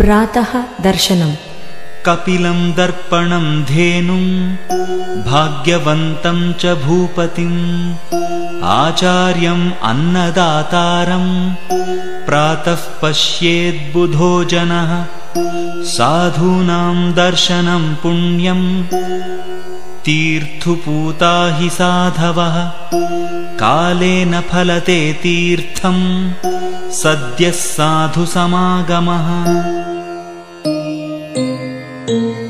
प्रातः दर्शनम्। कपिलं दर्पणं धेनुं भाग्यवन्तं च भूपतिम् आचार्यम् अन्नदातारं प्रातः पश्येद्बुधो जनः साधूनां दर्शनं पुण्यम् तीर्थुपूता हि साधवः कालेन फलते तीर्थम् सद्यः साधुसमागमः Thank you.